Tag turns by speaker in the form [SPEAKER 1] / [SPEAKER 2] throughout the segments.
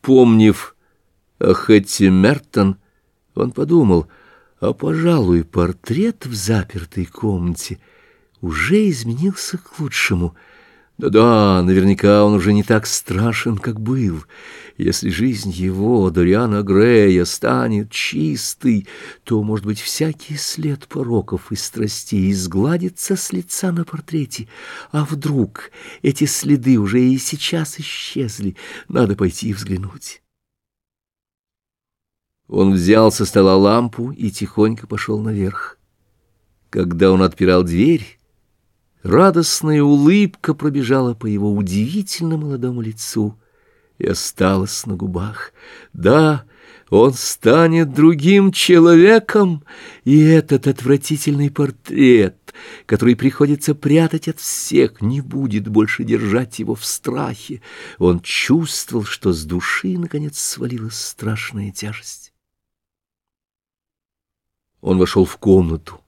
[SPEAKER 1] Вспомнив о Хэтти Мертон, он подумал, а, пожалуй, портрет в запертой комнате уже изменился к лучшему — да-да, наверняка он уже не так страшен, как был. Если жизнь его, Дориана Грея, станет чистой, то, может быть, всякий след пороков и страстей изгладится с лица на портрете. А вдруг эти следы уже и сейчас исчезли? Надо пойти взглянуть. Он взял со стола лампу и тихонько пошел наверх. Когда он отпирал дверь, Радостная улыбка пробежала по его удивительно молодому лицу и осталась на губах. Да, он станет другим человеком, и этот отвратительный портрет, который приходится прятать от всех, не будет больше держать его в страхе. Он чувствовал, что с души, наконец, свалилась страшная тяжесть. Он вошел в комнату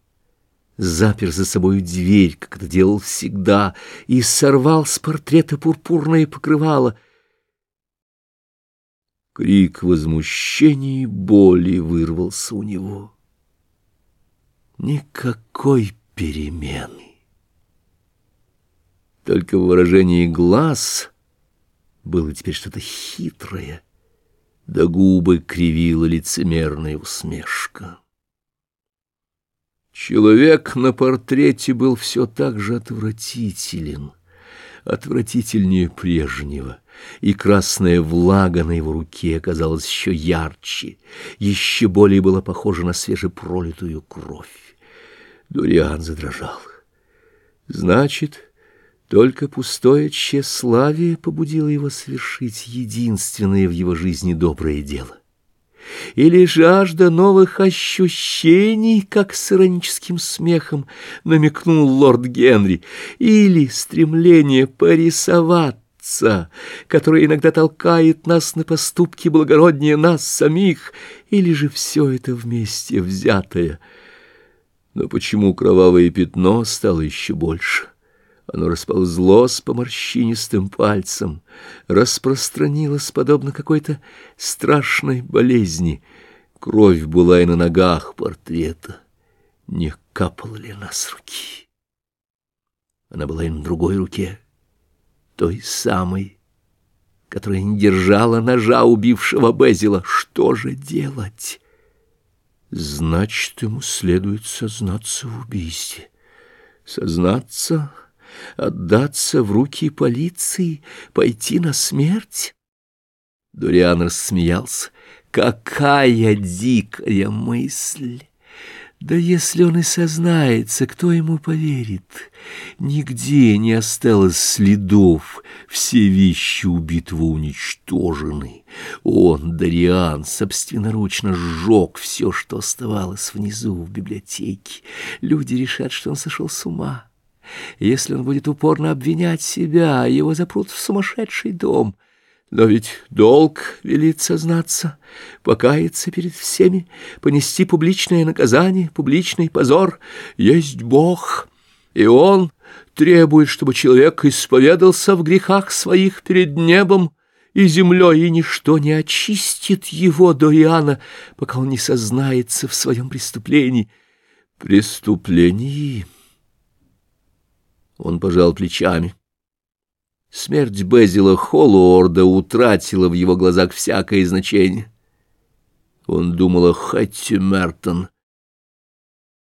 [SPEAKER 1] запер за собою дверь, как это делал всегда, и сорвал с портрета пурпурное покрывало. Крик возмущения и боли вырвался у него. Никакой перемены. Только в выражении глаз было теперь что-то хитрое, да губы кривила лицемерная усмешка. Человек на портрете был все так же отвратителен, отвратительнее прежнего, и красная влага на его руке оказалась еще ярче, еще более была похожа на свежепролитую кровь. Дуриан задрожал. Значит, только пустое тщеславие побудило его совершить единственное в его жизни доброе дело или жажда новых ощущений, как с ироническим смехом намекнул лорд Генри, или стремление порисоваться, которое иногда толкает нас на поступки благороднее нас самих, или же все это вместе взятое. Но почему кровавое пятно стало еще больше? Оно расползлось по морщинистым пальцам, распространилось, подобно какой-то страшной болезни. Кровь была и на ногах портрета. Не капала ли она с руки? Она была и на другой руке, той самой, которая не держала ножа убившего Безила. Что же делать? Значит, ему следует сознаться в убийстве. Сознаться отдаться в руки полиции, пойти на смерть? Дуриан рассмеялся. Какая дикая мысль! Да если он и сознается, кто ему поверит? Нигде не осталось следов, все вещи убитого уничтожены. Он, Дариан, собственноручно сжег все, что оставалось внизу в библиотеке. Люди решат, что он сошел с ума. Если он будет упорно обвинять себя, его запрут в сумасшедший дом. Но ведь долг велит сознаться, покаяться перед всеми, понести публичное наказание, публичный позор. Есть Бог, и Он требует, чтобы человек исповедался в грехах своих перед небом и землей, и ничто не очистит его до Иоанна, пока он не сознается в своем преступлении. Преступлении... Он пожал плечами. Смерть Безила Холлуорда утратила в его глазах всякое значение. Он думал о Хэтти Мертон —